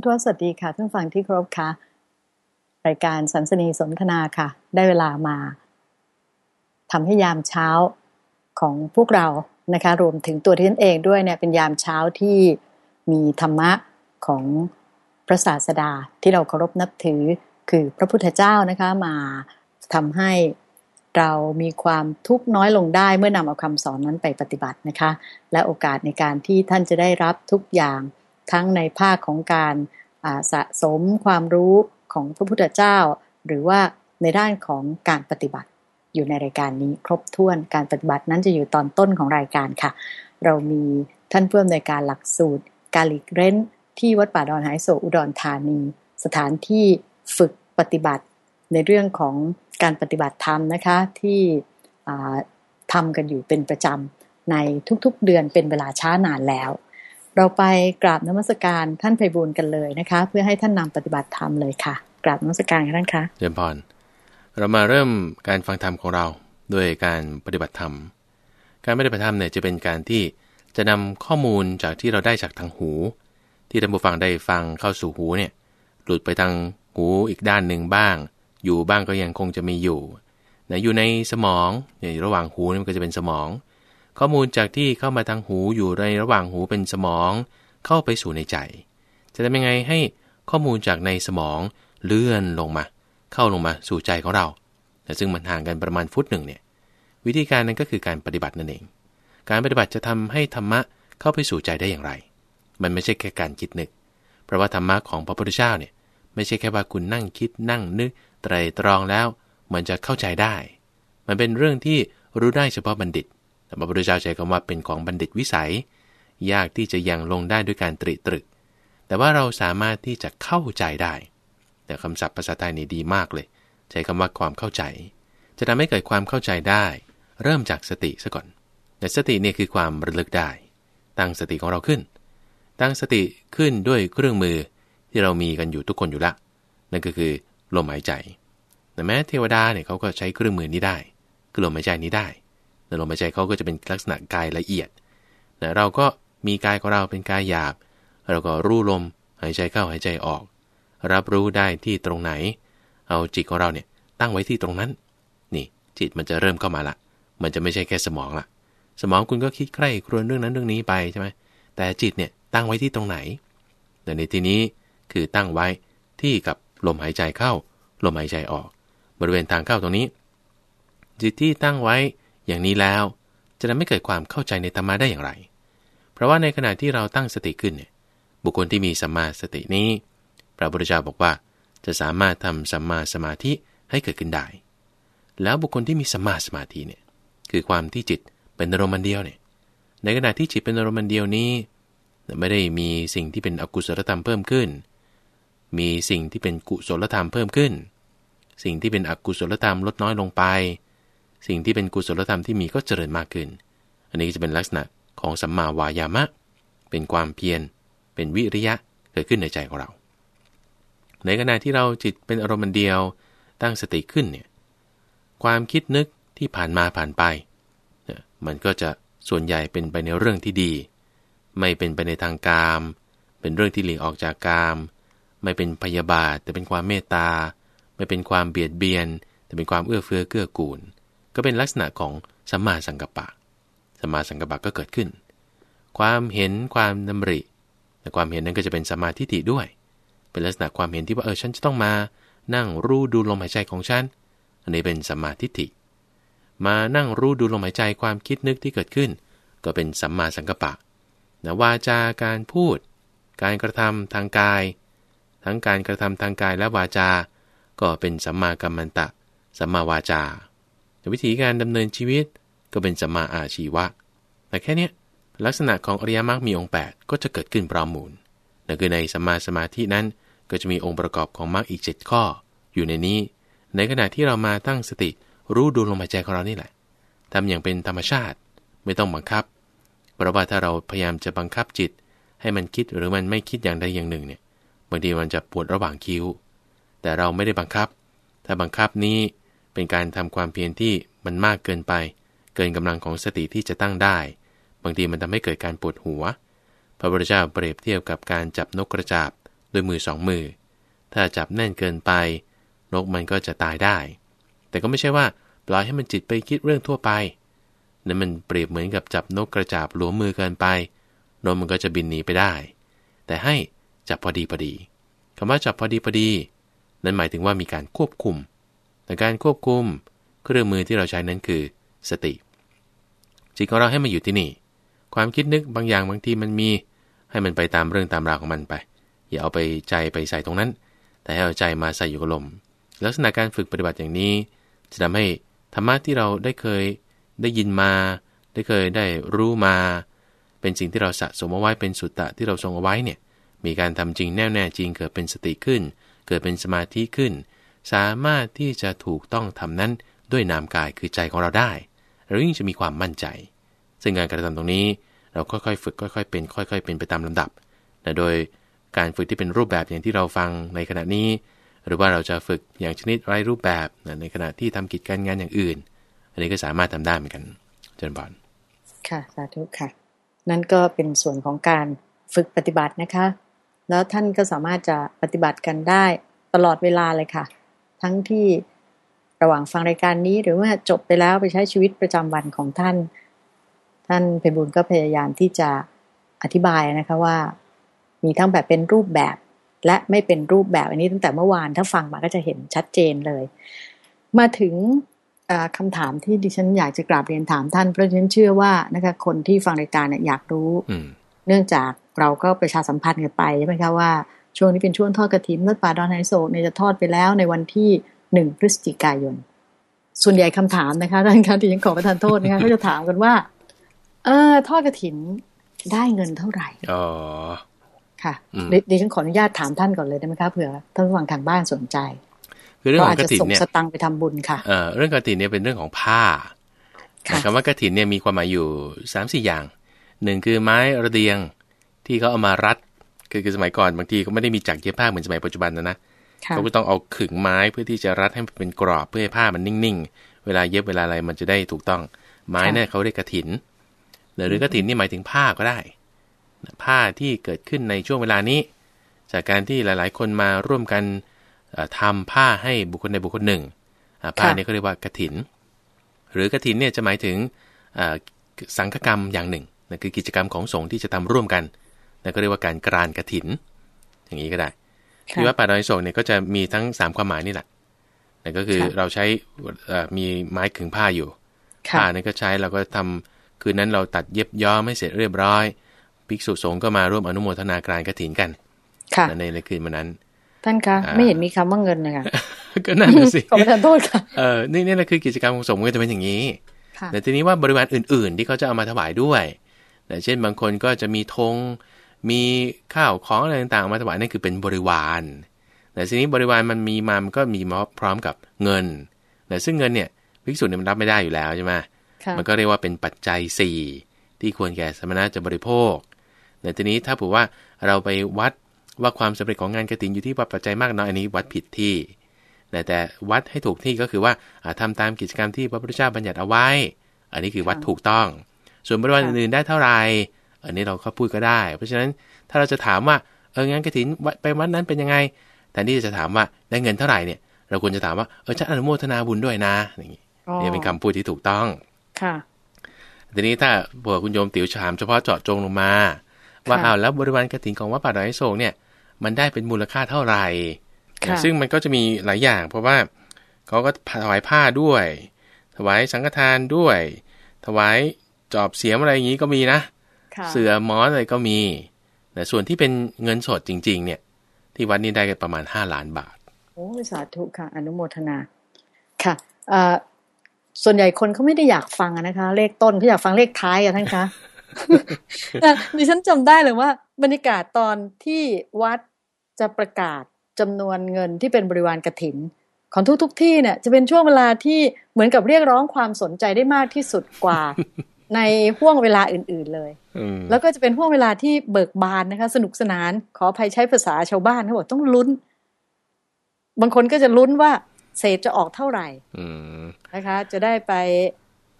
พุทธวสวัสดีค่ะท่านฟังที่ครบค่ะรายการสันสนีสนทนาค่ะ ได้เวลามาทำให้ยามเช้าของพวกเรานะคะ รวมถึงตัวที่ฉันเองด้วยเนี่ยเป็นยามเช้าที่มีธรรมะของพระศาสดาที่เราเคารพนับถือคือพระพุทธเจ้านะคะมาทำให้เรามีความทุกข์น้อยลงได้เมื่อนำเอาคำสอนนั้นไปปฏิบัตินะคะ และโอกาสในการที่ท่านจะได้รับทุกอย่าง ทั้งในภาคของการสะสมความรู้ของพระพุทธเจ้า หรือว่าในด้านของการปฏิบัติอยู่ในรายการนี้ครบถ้วนการปฏิบัตินั้นจะอยู่ตอนต้นของรายการค่ะ เรามีท่านเพื่อในการหลักสูตร การหลีกเร้น ที่วัดป่าดอนหายโศอุดรธานี สถานที่ฝึกปฏิบัติในเรื่องของการปฏิบัติธรรมนะคะที่ทำกันอยู่เป็นประจำในทุกๆเดือนเป็นเวลาช้านานแล้ว เราไปกราบนมัสการท่านไพบูลกันเลยนะคะ เพื่อให้ท่านนำปฏิบัติธรรมเลยค่ะ กราบนมัสการท่านคะเจริญพรเรามาเริ่มการฟังธรรมของเราด้วยการปฏิบัติธรรม การปฏิบัติธรรมเนี่ยจะเป็นการที่จะนำข้อมูลจากที่เราได้จากทางหู ที่ท่านผู้ฟังได้ฟังเข้าสู่หูเนี่ยหลุดไปทางหูอีกด้านหนึ่งบ้าง อยู่บ้างก็ยังคงจะมีอยู่นะอยู่ในสมองเนี่ยระหว่างหูนี่มันก็จะเป็นสมอง ข้อมูลจากที่เข้ามาทางหูอยู่ในระหว่างหูเป็นสมอง เข้าไปสู่ในใจ จะทำยังไงให้ข้อมูลจากในสมองเลื่อนลงมา เข้าลงมาสู่ใจของเราแต่ซึ่งมันห่างกันประมาณฟุตหนึ่งเนี่ยวิธีการนั้นก็คือการปฏิบัตินั่นเอง การปฏิบัติจะทำให้ธรรมะเข้าไปสู่ใจได้อย่างไร มันไม่ใช่แค่การคิดนึก เพราะว่าธรรมะของพระพุทธเจ้าเนี่ยไม่ใช่แค่ว่าคุณนั่งคิดนั่งนึกไตรตรองแล้ว มันจะเข้าใจได้ มันเป็นเรื่องที่รู้ได้เฉพาะบัณฑิต แต่พระพุทธเจ้าใช้คำว่าเป็นของบัณฑิตวิสัย ยากที่จะยังลงได้ด้วยการตริตรึก แต่ว่าเราสามารถที่จะเข้าใจได้ แต่คำศัพท์ภาษาไทยนี่ดีมากเลย ใช้คำว่าความเข้าใจ จะทำให้เกิดความเข้าใจได้ เริ่มจากสติซะก่อน แต่สติเนี่ยคือความระลึกได้ ตั้งสติของเราขึ้น ตั้งสติขึ้นด้วยเครื่องมือที่เรามีกันอยู่ทุกคนอยู่ละ นั่นก็คือลมหายใจ แต่แม้เทวดาเนี่ยเขาก็ใช้เครื่องมือนี้ได้คือลมหายใจนี้ได้ ลมหายใจเขาก็จะเป็นลักษณะกายละเอียดแต่เราก็มีกายของเราเป็นกายหยาบ เราก็รู้ลมหายใจเข้าหายใจออก รับรู้ได้ที่ตรงไหน เอาจิตของเราเนี่ยตั้งไว้ที่ตรงนั้น นี่จิตมันจะเริ่มเข้ามาละ มันจะไม่ใช่แค่สมองละสมองคุณก็คิดใคร่ครวญเรื่องนั้นเรื่องนี้ไปใช่ไหมแต่จิตเนี่ยตั้งไว้ที่ตรงไหนแต่ในที่นี้คือตั้งไว้ที่กับลมหายใจเข้า ลมหายใจออก บริเวณทางเข้าตรงนี้ จิตที่ตั้งไว้ อย่างนี้แล้วจะทำให้เกิดความเข้าใจในธรรมะได้อย่างไร เพราะว่าในขณะที่เราตั้งสติขึ้นเนี่ยบุคคลที่มีสัมมาสตินี้ พระพุทธเจ้าบอกว่า จะสามารถทำสัมมาสมาธิให้เกิดขึ้นได้ แล้วบุคคลที่มีสัมมาสมาธิเนี่ยคือความที่จิตเป็นอารมณ์เดียวเนี่ยในขณะที่จิตเป็นอารมณ์เดียวนี้ ไม่ได้มีสิ่งที่เป็นอกุศลธรรมเพิ่มขึ้น มีสิ่งที่เป็นกุศลธรรมเพิ่มขึ้น สิ่งที่เป็นอกุศลธรรมลดน้อยลงไป สิ่งที่เป็นกุศลธรรมที่มีก็เจริญมากขึ้น อันนี้จะเป็นลักษณะของสัมมาวายามะ เป็นความเพียร เป็นวิริยะเกิดขึ้นในใจของเรา ในขณะที่เราจิตเป็นอารมณ์เดียวตั้งสติขึ้นเนี่ย ความคิดนึกที่ผ่านมาผ่านไป มันก็จะส่วนใหญ่เป็นไปในเรื่องที่ดี ไม่เป็นไปในทางกาม เป็นเรื่องที่หลีกออกจากกาม ไม่เป็นพยาบาท แต่เป็นความเมตตา ไม่เป็นความเบียดเบียน แต่เป็นความเอื้อเฟื้อเกื้อกูล ก็เป็นลักษณะของสัมมาสังกัปปะสัมมาสังกัปปะก็เกิดขึ้น ความเห็นความดำริแต่ความเห็นนั้นก็จะเป็นสัมมาธิฏฐิด้วย เป็นลักษณะความเห็นที่ว่าเออฉันจะต้องมา นั่งรู้ดูลมหายใจของฉัน อันนี้เป็นสัมมาทิฏฐิ มานั่งรู้ดูลมหายใจความคิดนึกที่เกิดขึ้น ก็เป็นสัมมาสังกัปปะนะวาจาการพูด การกระทำทางกาย ทั้งการกระทำทางกายและวาจา ก็เป็นสัมมากัมมันตะ สัมมาวาจา วิธีการดำเนินชีวิตก็เป็นสัมมาอาชีวะ แต่แค่นี้ลักษณะของอริยมรรคมีองค์ 8 ก็จะเกิดขึ้นพร้อมมูลนั่นคือในสัมมาสมาธินั้นก็จะมีองค์ประกอบของมรรคอีก 7 ข้อ อยู่ในนี้ ในขณะที่เรามาตั้งสติรู้ดูลมหายใจของเรานี่แหละทำอย่างเป็นธรรมชาติไม่ต้องบังคับ เพราะว่าถ้าเราพยายามจะบังคับจิต ให้มันคิดหรือมันไม่คิดอย่างใดอย่างหนึ่งเนี่ยบางทีมันจะปวดระหว่างคิ้ว แต่เราไม่ได้บังคับ ถ้าบังคับนี้ เป็นการทำความเพียรที่มันมากเกินไป เกินกำลังของสติที่จะตั้งได้ บางทีมันทำให้เกิดการปวดหัว พระพุทธเจ้าเปรียบเทียบกับการจับนกกระจาบด้วยมือสองมือ ถ้าจับแน่นเกินไป นกมันก็จะตายได้ แต่ก็ไม่ใช่ว่าปล่อยให้มันจิตไปคิดเรื่องทั่วไปนั่นมันเปรียบเหมือนกับจับนกกระจาบหลวมมือเกินไป นกมันก็จะบินหนีไปได้ แต่ให้จับพอดีพอดีคำว่าจับพอดีพอดี นั้นหมายถึงว่ามีการควบคุม แต่การควบคุมเครื่องมือที่เราใช้นั้นคือสติ จิตของเราให้มาอยู่ที่นี่ ความคิดนึกบางอย่างบางทีมันมี ให้มันไปตามเรื่องตามราวของมันไป อย่าเอาไปใจไปใส่ตรงนั้น แต่ให้เอาใจมาใส่อยู่กับลม ลักษณะการฝึกปฏิบัติอย่างนี้ จะทำให้ธรรมะที่เราได้เคยได้ยินมา ได้เคยได้รู้มา เป็นสิ่งที่เราสะสมเอาไว้เป็นสุตตะที่เราทรงเอาไว้เนี่ยมีการทำจริงแน่วแน่จริงเกิดเป็นสติขึ้น เกิดเป็นสมาธิขึ้น สามารถที่จะถูกต้องทำนั้นด้วยนามกายคือใจของเราได้เรายิ่งจะมีความมั่นใจ ซึ่งการกระทำตรงนี้เราค่อยๆ ฝึกค่อย ๆ เป็น ค่อย ๆ เป็นไปตามลำดับนะโดยการฝึกที่เป็นรูปแบบอย่างที่เราฟังในขณะนี้ หรือว่าเราจะฝึกอย่างชนิดไร้รูปแบบนะในขณะที่ทำกิจการงานอย่างอื่น อันนี้ก็สามารถทำได้เหมือนกันเจริญพรค่ะสาธุค่ะ นั่นก็เป็นส่วนของการฝึกปฏิบัตินะคะ แล้วท่านก็สามารถจะปฏิบัติกันได้ตลอดเวลาเลยค่ะ ทั้งที่ระหว่างฟังรายการนี้ หรือว่าจบไปแล้วไปใช้ชีวิตประจำวันของท่าน ท่านเพบุญก็พยายามที่จะอธิบายนะคะว่า มีทั้งแบบเป็นรูปแบบ และไม่เป็นรูปแบบอันนี้ตั้งแต่เมื่อวานถ้าฟังมาก็จะเห็นชัดเจนเลย มาถึงคำถามที่ดิฉันอยากจะกราบเรียนถามท่านเพราะฉันเชื่อว่านะคะคนที่ฟังรายการเนี่ยอยากรู้ เนื่องจากเราก็ประชาสัมพันธ์กันไปใช่ไหมคะว่า ช่วงนี้เป็นช่วงทอดกระถินวัดป่าดอนไฮโซเนี่ยจะทอดไปแล้วในวันที่หนึ่งพฤศจิกายน ส่วนใหญ่คำถามนะคะท่านคะที่ยังขอประทานโทษนะคะก็จะถามกันว่า เออทอดกระถินได้เงินเท่าไหร่อ๋อค่ะดิฉันขออนุญาตถามท่านก่อนเลยได้ไหมคะเผื่อท่านผู้ฟังทางบ้านสนใจ คือเรื่องของกระถินเนี่ยสตังไปทำบุญค่ะเออเรื่องกระถินเนี่ยเป็นเรื่องของผ้าคำว่ากระถินเนี่ยมีความหมายอยู่สามสี่อย่างหนึ่งคือไม้ระเดียงที่เขาเอามารัด คือคือสมัยก่อนบางทีเขาไม่ได้มีจักรเย็บผ้าเหมือนสมัยปัจจุบันนะนะเขาก็ต้องเอาขึงไม้เพื่อที่จะรัดให้เป็นกรอบเพื่อให้ผ้ามันนิ่งๆ เวลาเย็บเวลาอะไรมันจะได้ถูกต้อง ไม้เนี่ยเขาเรียกกระถิน หรือกระถินนี่หมายถึงผ้าก็ได้ ผ้าที่เกิดขึ้นในช่วงเวลานี้ จากการที่หลายๆ คนมาร่วมกันทำผ้าให้บุคคลในบุคคลหนึ่ง ผ้านี้เขาเรียกว่ากระถิน หรือกระถินเนี่ยจะหมายถึงสังฆกรรมอย่างหนึ่งนั่นคือกิจกรรมของสงฆ์ที่จะทำร่วมกัน นั่นก็เรียกว่าการกรานกระถิน อย่างนี้ก็ได้ที่ว่าป่าดอยโศกเนี่ยก็จะมีทั้งสามความหมายนี่แหละนั่นก็คือเราใช้มีไม้ขึงผ้าอยู่ผ้านี่ก็ใช้เราก็ทำคืนนั้นเราตัดเย็บย้อมให้เสร็จเรียบร้อย ภิกษุสงฆ์ก็มาร่วมอนุโมทนาการกระถินกันในในคืนวันนั้น ท่านคะ ไม่เห็นมีคำว่าเงินเลยค่ะก็นั่นสิขอประทานโทษค่ะเออนี่นี่แหละคือกิจกรรมของสงฆ์ก็จะเป็นอย่างนี้แต่ทีนี้ว่าบริวารอื่น ๆ ที่เขาจะเอามาถวายด้วยเช่นบางคนก็จะมีธง มีข้าวของอะไรต่างๆมาถวายนั่นคือเป็นบริวารแต่ทีนี้บริวารมันมีมามันก็มีมาพร้อมกับเงินแต่ซึ่งเงินเนี่ยภิกษุเนี่ยมันรับไม่ได้อยู่แล้วใช่ไหมมันก็เรียกว่าเป็นปัจจัย 4 ที่ควรแก่สมณะจะบริโภคแต่ทีนี้ถ้าผือว่าเราไปวัดว่าความสำเร็จของงานกระถินอยู่ที่ปัจจัยมากน้อยอันนี้วัดผิดที่แต่แต่วัดให้ถูกที่ก็คือว่าทำตามกิจกรรมที่พระพุทธเจ้าบัญญัติเอาไว้ อันนี้คือวัดถูกต้อง ส่วนบริวารอื่นๆได้เท่าไหร่ อันนี้เราก็พูดก็ได้ เพราะฉะนั้นถ้าเราจะถามว่าเอองานกระถินไปวัดนั้นเป็นยังไงแทนที่จะถามว่าได้เงินเท่าไหร่เนี่ย เราควรจะถามว่าเออฉันอนุโมทนาบุญด้วยนะอย่างนี้นี่เป็นคำพูดที่ถูกต้องค่ะทีนี้ถ้าเผื่อคุณโยมติ๋วถามเฉพาะเจาะจงลงมา ว่าอ้าวแล้วบริวารกระถินของวัดป่าดอยโศกเนี่ย มันได้เป็นมูลค่าเท่าไหร่ซึ่งมันก็จะมีหลายอย่าง เพราะว่าเขาก็ถวายผ้าด้วย ถวายสังฆทานด้วย ถวายจอบเสียมอะไรอย่างนี้ก็มีนะ เสือมอสอะไรก็มีแต่ส่วนที่เป็นเงินสดจริง ๆ เนี่ย ที่วัดนี้ได้กันประมาณห้าล้านบาท โอ้สาธุค่ะ อนุโมทนาค่ะส่วนใหญ่คนเขาไม่ได้อยากฟังนะคะ เลขต้นเขาอยากฟังเลขท้ายอะท่านคะดิฉันจำได้เลยว่า บรรยากาศตอนที่วัดจะประกาศจำนวนเงินที่เป็นบริวารกระถิน ของทุกๆทที่เนี่ย จะเป็นช่วงเวลาที่เหมือนกับเรียกร้องความสนใจได้มากที่สุดกว่า ในห่วงเวลาอื่น ๆเลยแล้วก็จะเป็นห่วงเวลาที่เบิกบานนะคะ สนุกสนาน ขออภัยใช้ภาษาชาวบ้านเขาบอกต้องลุ้น บางคนก็จะลุ้นว่าเศษจะออกเท่าไหร่นะคะ จะได้ไป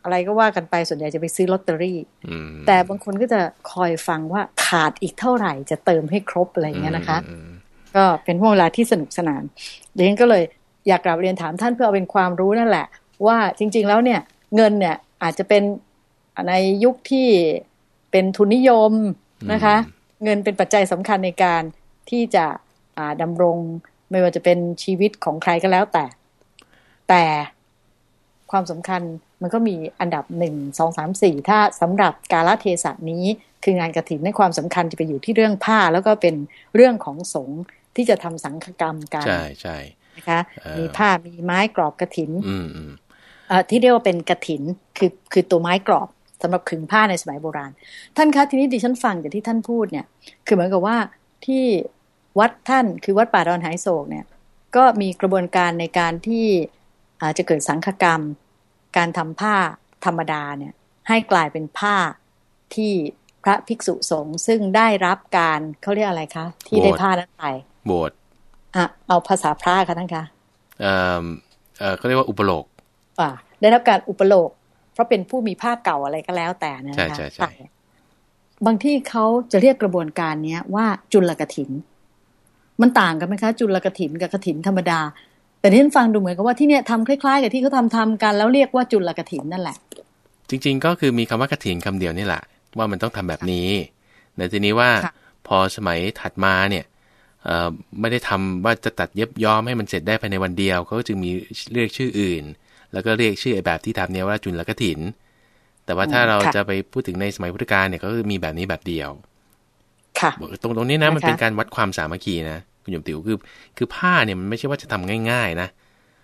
อะไรก็ว่ากันไปส่วนใหญ่จะไปซื้อลอตเตอรี่แต่บางคนก็จะคอยฟังว่าขาดอีกเท่าไหร่จะเติมให้ครบอะไรอย่างเงี้ยนะคะ ก็เป็นห่วงเวลาที่สนุกสนานดิฉันก็เลยอยากกลับเรียนถามท่านเพื่อเอาเป็นความรู้นั่นแหละ ว่าจริง ๆ แล้วเนี่ย เงินเนี่ยอาจจะเป็น ในยุคที่เป็นทุนนิยมนะคะ เงินเป็นปัจจัยสำคัญในการที่จะดำรงไม่ว่าจะเป็นชีวิตของใครก็แล้วแต่ แต่ความสำคัญมันก็มีอันดับหนึ่งสองสามสี่ถ้าสำหรับกาลเทศะนี้ คืองานกระถินในความสำคัญจะไปอยู่ที่เรื่องผ้า แล้วก็เป็นเรื่องของสงฆ์ที่จะทำสังฆกรรมกันใช่ใช่นะคะมีผ้ามีไม้กรอบกระถินอืมอืมที่เรียกว่าเป็นกระถินคือคือตัวไม้กรอบ สำหรับขึงผ้าในสมัยโบราณ ท่านคะทีนี้ดิฉันฟังจากที่ท่านพูดเนี่ย คือเหมือนกับว่าที่วัดท่านคือวัดป่าดอนหายโศกเนี่ย ก็มีกระบวนการในการที่อาจจะเกิดสังฆกรรม การทำผ้าธรรมดาเนี่ย ให้กลายเป็นผ้าที่พระภิกษุสงฆ์ซึ่งได้รับการเขาเรียกอะไรคะ ที่ได้ผ้านั้นไปบวชอะเอาภาษาพระค่ะท่านคะเอ่อเอ่อเขาเรียกว่าอุปโลกอ่าได้รับการอุปโลก เพราะเป็นผู้มีผ้าเก่าอะไรก็แล้วแต่นะคะใช่ใช่ใช่บางที่เขาจะเรียกกระบวนการเนี้ยว่าจุลกถิน มันต่างกันไหมคะ จุลกถินกับกถินธรรมดา แต่ที่ฉันฟังดูเหมือนกับว่าที่เนี้ยทำคล้ายๆ กับที่เขาทำทำกันแล้วเรียกว่าจุลกถินนั่นแหละ จริง ๆ ก็คือมีคำว่ากถินคำเดียวนี่แหละว่ามันต้องทำแบบนี้แต่ทีนี้ว่าพอสมัยถัดมาเนี่ยไม่ได้ทำว่าจะตัดเย็บย้อมให้มันเสร็จได้ภายในวันเดียวเขาจึงมีเรียกชื่ออื่น แล้วก็เรียกชื่อแบบที่ทำเนี่ยว่าจุลกถิน แต่ว่าถ้าเราจะไปพูดถึงในสมัยพุทธกาลเนี่ยก็คือมีแบบนี้แบบเดียวค่ะตรงตรงนี้นะมันเป็นการวัดความสามัคคีนะคุณโยมติ๋วคือคือผ้าเนี่ยมันไม่ใช่ว่าจะทำง่ายๆ นะ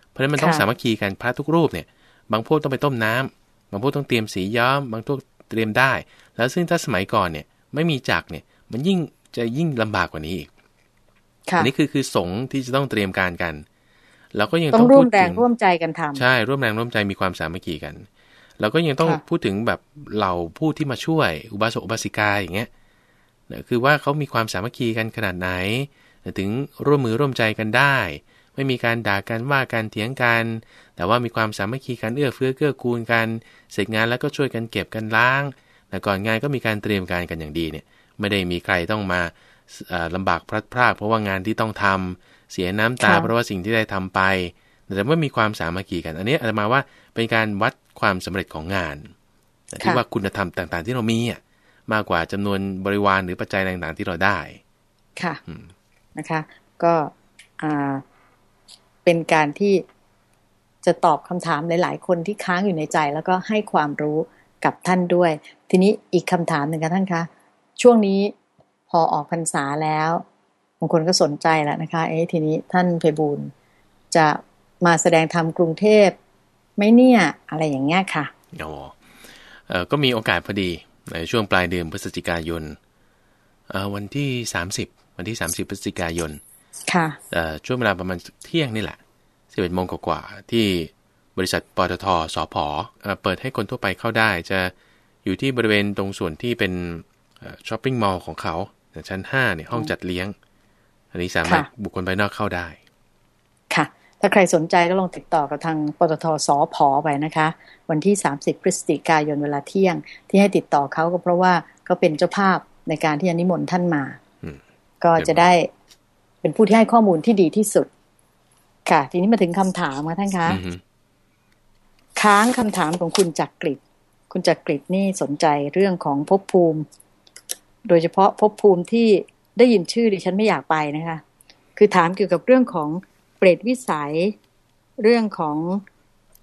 เพราะฉะนั้นมันต้องสามัคคีกันพระทุกรูปเนี่ย บางพวกต้องไปต้มน้ำบางพวกต้องเตรียมสีย้อม บางพวกเตรียมได้ แล้วซึ่งถ้าสมัยก่อนเนี่ยไม่มีจักเนี่ย มันยิ่งจะยิ่งลำบากกว่านี้อีกอันนี้คือคือสงที่จะต้องเตรียมการกัน เราก็ยังต้องร่วมแรงร่วมใจกันทำใช่ร่วมแรงร่วมใจมีความสามัคคีกันเราก็ยังต้องพูดถึงแบบเหล่าผู้ที่มาช่วยอุบาสกอุบาสิกาอย่างเงี้ยคือว่าเขามีความสามัคคีกันขนาดไหน ถึงร่วมมือร่วมใจกันได้ ไม่มีการด่ากันว่ากันเถียงกัน แต่ว่ามีความสามัคคีกันเอื้อเฟื้อเกื้อกูลกัน เสร็จงานแล้วก็ช่วยกันเก็บกันล้างแต่ก่อนงานก็มีการเตรียมการกันอย่างดีเนี่ย ไม่ได้มีใครต้องมาลำบากพลัดพรากเพราะว่างานที่ต้องทำ เสียน้ำตา เพราะว่าสิ่งที่ได้ทำไป แต่ว่ามีความสามัคคีกัน อันนี้อาจจะมาว่าเป็นการวัดความสำเร็จของงานที่ว่าคุณธรรมต่าง ๆ ที่เรามีอะมากกว่าจำนวนบริวารหรือปัจจัยต่างๆที่เราได้ ค่ะนะคะ ก็เป็นการที่จะตอบคำถามหลายๆ คนที่ค้างอยู่ในใจ แล้วก็ให้ความรู้กับท่านด้วย ทีนี้อีกคำถามหนึ่งค่ะท่านคะ ช่วงนี้พอออกพรรษาแล้วบางคนก็สนใจแล้วนะคะเอ๊ะทีนี้ท่านเพบูลจะมาแสดงธรรมกรุงเทพไม่เนี่ยอะไรอย่างเงี้ยค่ะอ๋อเออก็มีโอกาสพอดีในช่วงปลายเดือนพฤศจิกายนวันที่สามสิบวันที่สามสิบพฤศจิกายน ค่ะช่วงเวลาประมาณเที่ยงนี่แหละสิบเอ็ดโมงกว่าที่บริษัทปตทสพเปิดให้คนทั่วไปเข้าได้ จะอยู่ที่บริเวณตรงส่วนที่เป็นช้อปปิ้งมอลล์ของเขาชั้นห้าเนี่ยห้องจัดเลี้ยง อันนี้สามารถบุคคลภายนอกเข้าได้ ค่ะ ถ้าใครสนใจก็ลองติดต่อกับทางปตทสพไปนะคะ วันที่ 30 พฤศจิกายนเวลาเที่ยง ที่ให้ติดต่อเขาก็เพราะว่าเขาเป็นเจ้าภาพในการที่อนิมนต์ท่านมา ก็จะได้เป็นผู้ที่ให้ข้อมูลที่ดีที่สุด ค่ะ ทีนี้มาถึงคำถามค่ะท่านคะค้างคำถามของคุณจักกริดคุณจักกริดนี่สนใจเรื่องของภพภูมิ โดยเฉพาะภพภูมิที่ ได้ยินชื่อดิฉันไม่อยากไปนะคะ คือถามเกี่ยวกับเรื่องของเปรตวิสัย เรื่องของ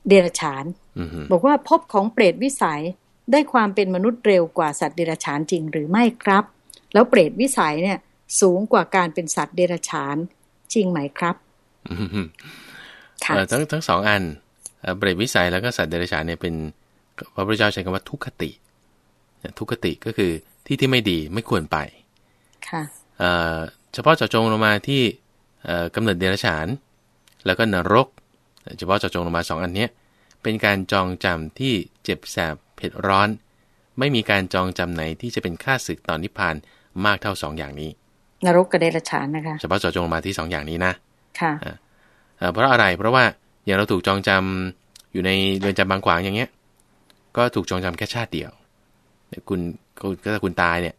เดรัจฉานบอกว่าภพของเปรตวิสัยได้ความเป็นมนุษย์เร็วกว่าสัตว์เดรัจฉานจริงหรือไม่ครับ แล้วเปรตวิสัยเนี่ย สูงกว่าการเป็นสัตว์เดรัจฉานจริงไหมครับทั้งทั้งสองอันเปรตวิสัยแล้วก็สัตว์เดรัจฉานเนี่ยเป็นพระพุทธเจ้าใช้คำว่าทุกขติทุกขติก็คือที่ที่ไม่ดีไม่ควรไปค่ะ เฉพาะเจาะจงลงมาที่กำเนิดเดรัจฉาน แล้วก็นรก เฉพาะเจาะจงลงมาสองอันนี้เป็นการจองจำที่เจ็บแสบเผ็ดร้อน ไม่มีการจองจำไหนที่จะเป็นค่าศึกตอนนิพพานมากเท่าสองอย่างนี้ นรกกับเดรัจฉานนะคะเฉพาะเจาะจงลงมาที่สองอย่างนี้นะค่ะเพราะอะไรเพราะว่าอย่างเราถูกจองจำอยู่ในเรือนจำบางขวางอย่างเงี้ย ก็ถูกจองจำแค่ชาติเดียวคุณก็ถ้าคุณตายเนี่ย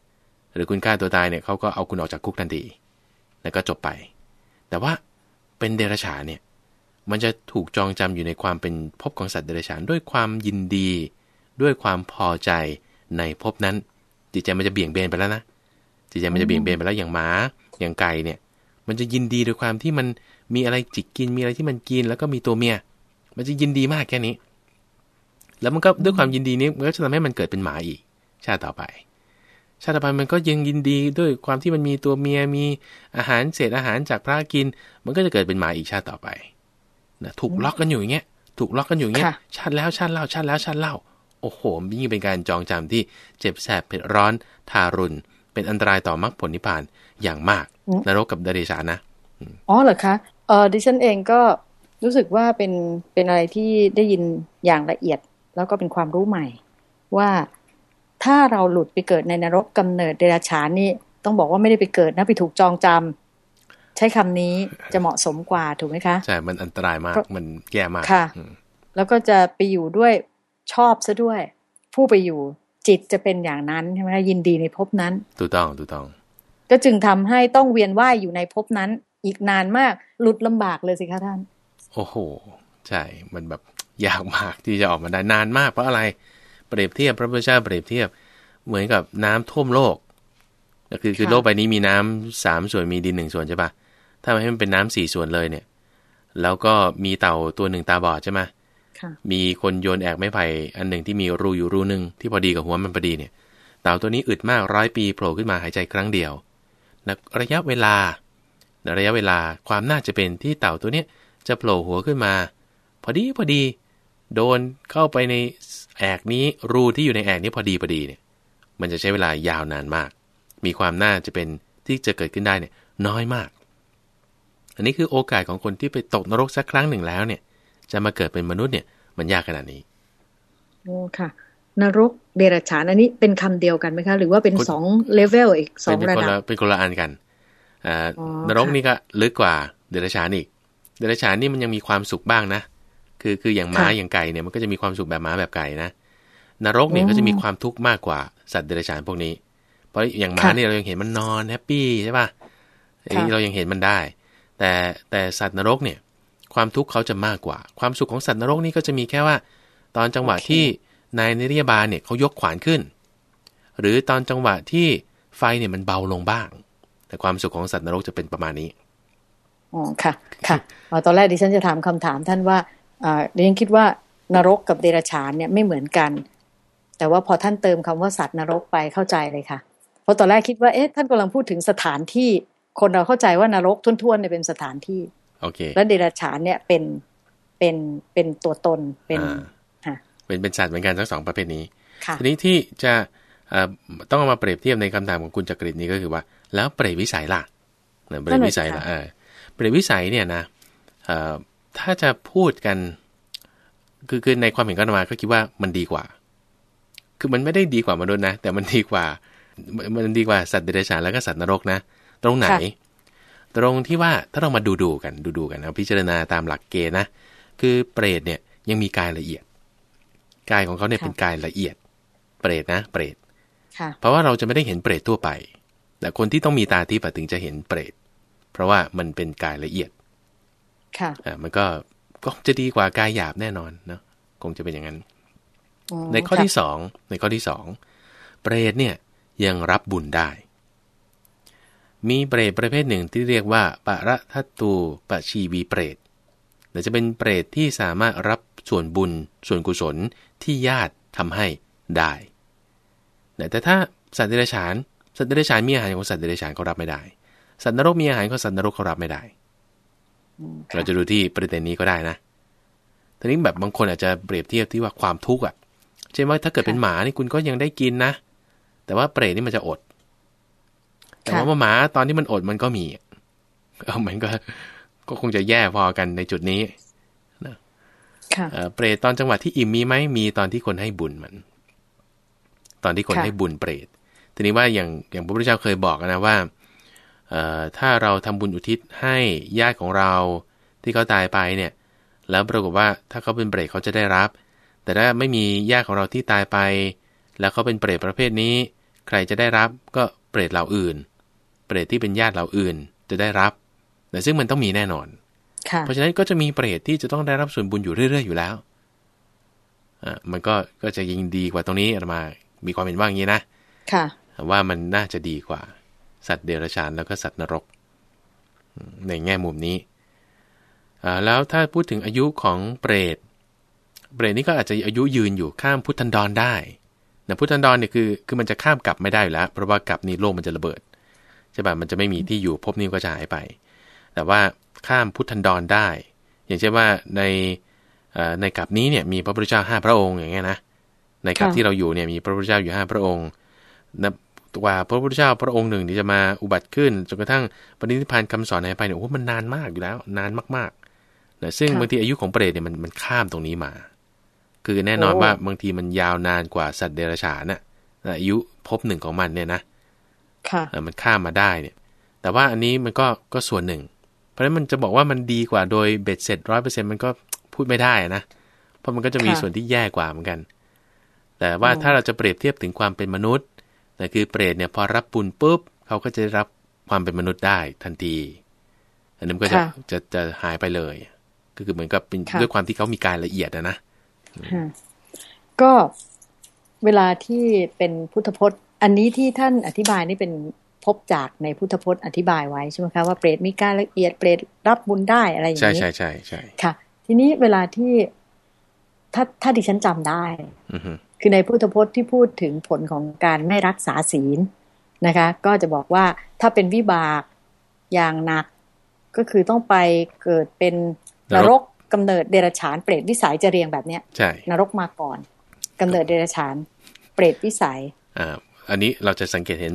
หรือคุณฆ่าตัวตายเนี่ยเขาก็เอาคุณออกจากคุกทันทีแล้วก็จบไป แต่ว่าเป็นเดรัจฉานเนี่ยมันจะถูกจองจำอยู่ในความเป็นภพของสัตว์เดรัจฉานด้วยความยินดี ด้วยความพอใจในภพนั้น จิตใจมันจะเบี่ยงเบนไปแล้วนะจิตใจมันจะเบี่ยงเบนไปแล้วอย่างหมาอย่างไก่เนี่ย มันจะยินดีด้วยความที่มันมีอะไรจิกกินมีอะไรที่มันกิน แล้วก็มีตัวเมีย มันจะยินดีมากแค่นี้ แล้วมันก็ด้วยความยินดีนี้มันก็จะทำให้มันเกิดเป็นหมาอีก ชาติต่อไป ชาติต่อไปมันก็ยังยินดีด้วยความที่มันมีตัวเมียมีอาหารเศษอาหารจากพระกิน มันก็จะเกิดเป็นหมาอีกชาติต่อไปนะถูกล็อกกันอยู่อย่างเงี้ยถูกล็อกกันอยู่อย่างเงี้ยชาติแล้วชาติเล่าชาติแล้วชาติเล่าโอ้โหยิ่งเป็นการจองจำที่เจ็บแสบเผ็ดร้อนทารุณ เป็นอันตรายต่อมรรคผลนิพพานอย่างมากนรกกับเดรัจฉานนะอ๋อเหรอคะเออดิฉันเองก็รู้สึกว่าเป็นเป็นอะไรที่ได้ยินอย่างละเอียด แล้วก็เป็นความรู้ใหม่ ว่า ถ้าเราหลุดไปเกิดในนรกกำเนิดเดรัจฉานนี่ต้องบอกว่าไม่ได้ไปเกิดนะไปถูกจองจำใช้คำนี้จะเหมาะสมกว่าถูกไหมคะใช่มันอันตรายมากมันแย่มากค่ะ แล้วก็จะไปอยู่ด้วยชอบซะด้วย ผู้ไปอยู่จิตจะเป็นอย่างนั้นใช่ไหมคะยินดีในภพนั้นถูกต้องถูกต้อง ก็จึงทำให้ต้องเวียนว่ายอยู่ในภพนั้น อีกนานมากหลุดลำบากเลยสิคะท่าน โอ้โห ใช่ มันแบบยากมากที่จะออกมาได้นานมากเพราะอะไร เปรียบเทียบ พระพุทธเจ้าเปรียบเทียบเหมือนกับน้ำท่วมโลกก็คือคือโลกใบนี้มีน้ำสามส่วนมีดินหนึ่งส่วนใช่ปะถ้าไม่ให้มันเป็นน้ำสี่ส่วนเลยเนี่ย แล้วก็มีเต่าตัวหนึ่งตาบอดใช่ไหมมีคนโยนแอกไม้ไผ่อันหนึ่งที่มีรูอยู่รูหนึ่งที่พอดีกับหัวมันพอดีเนี่ย เต่าตัวนี้อึดมากร้อยปีโผล่ขึ้นมาหายใจครั้งเดียวนะระยะเวลา ระยะเวลาความน่าจะเป็นที่เต่าตัวเนี้ยจะโผล่หัวขึ้นมา พอดีพอดี โดนเข้าไปใน แอกนี้รูที่อยู่ในแอกนี้พอดีพอดีเนี่ย มันจะใช้เวลายาวนานมาก มีความน่าจะเป็นที่จะเกิดขึ้นได้เนี่ยน้อยมาก อันนี้คือโอกาสของคนที่ไปตกนรกสักครั้งหนึ่งแล้วเนี่ย จะมาเกิดเป็นมนุษย์เนี่ย มันยากขนาดนี้โอ้ค่ะ นรกเดรัจฉานอันนี้เป็นคำเดียวกันไหมคะ หรือว่าเป็นสองเลเวลอีกสองระดับเป็นคนละอันกันนรกนี่ก็ลึกกว่าเดรัจฉานอีก เดรัจฉานนี่มันยังมีความสุขบ้างนะ คือคืออย่างม้าอย่างไก่เนี่ยมันก็จะมีความสุขแบบม้าแบบไก่นะนรกเนี่ยก็จะมีความทุกข์มากกว่าสัตว์เดรัจฉานพวกนี้ เพราะอย่างม้าเนี่ยเรายังเห็นมันนอนแฮปปี้ใช่ป่ะเรายังเห็นมันได้ แต่แต่สัตว์นรกเนี่ย ความทุกข์เขาจะมากกว่า ความสุขของสัตว์นรกนี่ก็จะมีแค่ว่า ตอนจังหวะที่นายนิรยาบาลเนี่ยเขายกขวานขึ้น หรือตอนจังหวะที่ไฟเนี่ยมันเบาลงบ้าง แต่ความสุขของสัตว์นรกจะเป็นประมาณนี้อ๋อค่ะ ค่ะตอนแรกดิฉันจะถามคำถามท่านว่า ดิฉันคิดว่านรกกับเดรัจฉานเนี่ยไม่เหมือนกัน แต่ว่าพอท่านเติมคำว่าสัตว์นรกไปเข้าใจเลยค่ะ เพราะตอนแรกคิดว่าเอ๊ะท่านกำลังพูดถึงสถานที่คนเราเข้าใจว่านรกทุ่นๆเนี่ยเป็นสถานที่โอเคแล้วเดรัจฉานเนี่ยเป็นเป็นเป็นตัวตนเป็นเป็นเป็นสัตว์เหมือนกันทั้งสองประเภทนี้ค่ะทีนี้ที่จะต้องเอามาเปรียบเทียบในคำถามของคุณจักริดนี้ก็คือว่า แล้วเปรตวิสัยล่ะเปรตวิสัยล่ะเปรตวิสัยเนี่ยนะ ถ้าจะพูดกัน คือคือในความเห็นกันมาก็คิดว่ามันดีกว่า คือมันไม่ได้ดีกว่ามนุษย์นะ แต่มันดีกว่า มันดีกว่าสัตว์เดรัจฉานแล้วก็สัตว์นรกนะ ตรงไหน ตรงที่ว่าถ้าเรามาดูดูกันดูดูกันนะพิจารณาตามหลักเกณฑ์นะ คือเปรตเนี่ยยังมีกายละเอียด กายของเขาเนี่ยเป็นกายละเอียด เปรตนะ เปรตเพราะว่าเราจะไม่ได้เห็นเปรตทั่วไป แต่คนที่ต้องมีตาที่ปถึงจะเห็นเปรต เพราะว่ามันเป็นกายละเอียด ค่ะอ่ามันก็ก็จะดีกว่ากายหยาบแน่นอนเนาะคงจะเป็นอย่างนั้น ในข้อที่สองในข้อที่สองเปรตเนี่ยยังรับบุญได้ มีเปรตประเภทหนึ่งที่เรียกว่าปะระทัตตูปะชีวีเปรตแต่จะเป็นเปรตที่สามารถรับส่วนบุญส่วนกุศลที่ญาติทำให้ได้แต่ถ้าสัตว์เดรัจฉานสัตว์เดรัจฉานมีอาหารของสัตว์เดรัจฉานเขารับไม่ได้ สัตว์นรกมีอาหารของสัตว์นรกเขารับไม่ได้ เราจะดูที่ประเด็นนี้ก็ได้นะทีนี้แบบบางคนอาจจะเปรียบเทียบที่ว่าความทุกข์อะเช่นว่าถ้าเกิดเป็นหมานี่คุณก็ยังได้กินนะ แต่ว่าเปรตนี่มันจะอด แต่ว่าหมาตอนที่มันอดมันก็มีเออมันก็ก็คงจะแย่พอกันในจุดนี้นะเปรตตอนจังหวะที่อิ่มมีไหมมีตอนที่คนให้บุญมัน ตอนที่คนให้บุญเปรตทีนี้ว่าอย่างอย่างพระพุทธเจ้าเคยบอกนะว่า ถ้าเราทำบุญอุทิศให้ญาติของเราที่เขาตายไปเนี่ยแล้วปรากฏว่าถ้าเขาเป็นเปรตเขาจะได้รับ แต่ถ้าไม่มีญาติของเราที่ตายไป แล้วเขาเป็นเปรตประเภทนี้ ใครจะได้รับก็เปรตเหล่าอื่น เปรตที่เป็นญาติเหล่าอื่นจะได้รับ แต่ซึ่งมันต้องมีแน่นอนค่ะเพราะฉะนั้นก็จะมีเปรตที่จะต้องได้รับส่วนบุญอยู่เรื่อย ๆ อยู่แล้วอ่ามันก็ก็จะยิ่งดีกว่าตรงนี้อาตมา มีความเห็นว่าอย่างนี้นะค่ะว่ามันน่าจะดีกว่า สัตว์เดรัจฉานแล้วก็สัตว์นรก ในแง่มุมนี้ แล้วถ้าพูดถึงอายุของเปรต เปรตนี่ก็อาจจะอายุยืนอยู่ข้ามพุทธันดรได้นะพุทธันดรเนี่ยคือคือมันจะข้ามกลับไม่ได้แล้ว เพราะว่ากลับนี่โลกมันจะระเบิดใช่ป่ะมันจะไม่มีที่อยู่ภพนี้ก็จะหายไป แต่ว่าข้ามพุทธันดรได้ อย่างเช่นว่าในในกลับนี้เนี่ยมีพระพุทธเจ้าห้าพระองค์อย่างเงี้ยนะในกลับที่เราอยู่เนี่ยมีพระพุทธเจ้าอยู่ห้าพระองค์ กว่าพระพุทธเจ้าพระองค์หนึ่งที่จะมาอุบัติขึ้นจนกระทั่งปณิธิพานคำสอนหายไปเนี่ยโอ้โหมันนานมากอยู่แล้ว นานมากๆนะซึ่งค่ะบางทีอายุของเปรตเนี่ยมันมันข้ามตรงนี้มา คือแน่นอนโอ้ว่าบางทีมันยาวนานกว่าสัตว์เดรัจฉานน่ะอายุภพหนึ่งของมันเนี่ยนะค่ะเออมันข้ามมาได้เนี่ย แต่ว่าอันนี้มันก็ก็ส่วนหนึ่ง เพราะฉะนั้นมันจะบอกว่ามันดีกว่าโดยเบ็ดเสร็จร้อยเปอร์เซ็นต์มันก็พูดไม่ได้อะนะ เพราะมันก็จะมีค่ะส่วนที่แย่กว่าเหมือนกัน แต่ว่าอ๋อถ้าเราจะเปรียบเทียบถึงความเป็นมนุษย์ แต่คือเปรตเนี่ยพอรับบุญปุ๊บเขาก็จะได้รับความเป็นมนุษย์ได้ทันที อันนี้มันก็จะค่ะจะจะหายไปเลย ก็คือเหมือนกับเป็นค่ะด้วยความที่เขามีการละเอียดอะนะฮะก็เวลาที่เป็นพุทธพจน์ อันนี้ที่ท่านอธิบายนี่เป็นพบจากในพุทธพจน์อธิบายไว้ใช่ไหมคะว่าเปรตมีการละเอียดเปรตรับบุญได้อะไรอย่างใช่นี้ใช่ใช่ใช่ค่ะ ทีนี้เวลาที่ถ้าถ้าดิฉันจำได้อือฮึ คือในพุทธพจน์ที่พูดถึงผลของการไม่รักษาศีลนะคะ ก็จะบอกว่าถ้าเป็นวิบากอย่างหนัก ก็คือต้องไปเกิดเป็นนรกกำเนิดเดรัจฉานเปรตวิสัยจะเรียงแบบเนี้ยใช่นรกมาก่อนกำเนิดเดรัจฉานเปรตวิสัยอ่าอันนี้เราจะสังเกตเห็น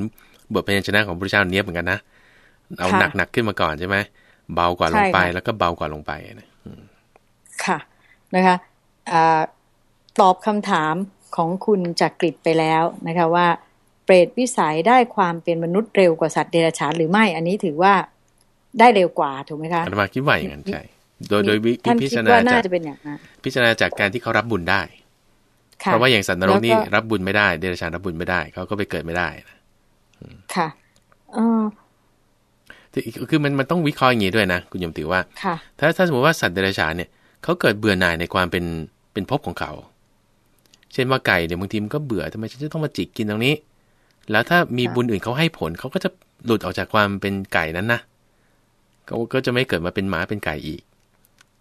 บทพยัญชนะของพระเจ้าเนี้ยบเหมือนกันนะเอาค่ะหนักหนักๆขึ้นมาก่อนใช่ไหมเบากว่าลงไปใช่ค่ะแล้วก็เบากว่าลงไปนะค่ะนะคะอาตอบคำถาม ของคุณจักกริดไปแล้วนะคะว่าเปรตวิสัยได้ความเป็นมนุษย์เร็วกว่าสัตว์เดรัจฉานหรือไม่ อันนี้ถือว่าได้เร็วกว่าถูกไหมคะอาตมาคิดว่าอย่างนั้นใช่โดยโดยวิท่านพิคิจาดรณาว่าน่าจากจะเป็นอย่างนั้นพิจารณาจากการที่เขารับบุญได้ค่ะเพราะว่าอย่างสัตว์นรกนี่แล้วก็รับบุญไม่ได้เดรัจฉานรับบุญไม่ได้เขาก็ไปเกิดไม่ได้นะค่ะเออที่คือมันมันต้องวิเคราะห์อย่างนี้ด้วยนะคุณโยมติว่าค่ะถ้าถ้าสมมติว่าสัตว์เดรัจฉานเนี่ยเขาเกิดเบื่อหน่ายในความเป็นเป็นภพของเขา เช่นว่าไก่เนี่ยบางทีมันก็เบื่อทำไมฉันจะต้องมาจิกกินตรงนี้ แล้วถ้ามีค่ะบุญอื่นเขาให้ผลเขาก็จะหลุดออกจากความเป็นไก่นั้นนะเขาก็จะไม่เกิดมาเป็นหมาเป็นไก่อีก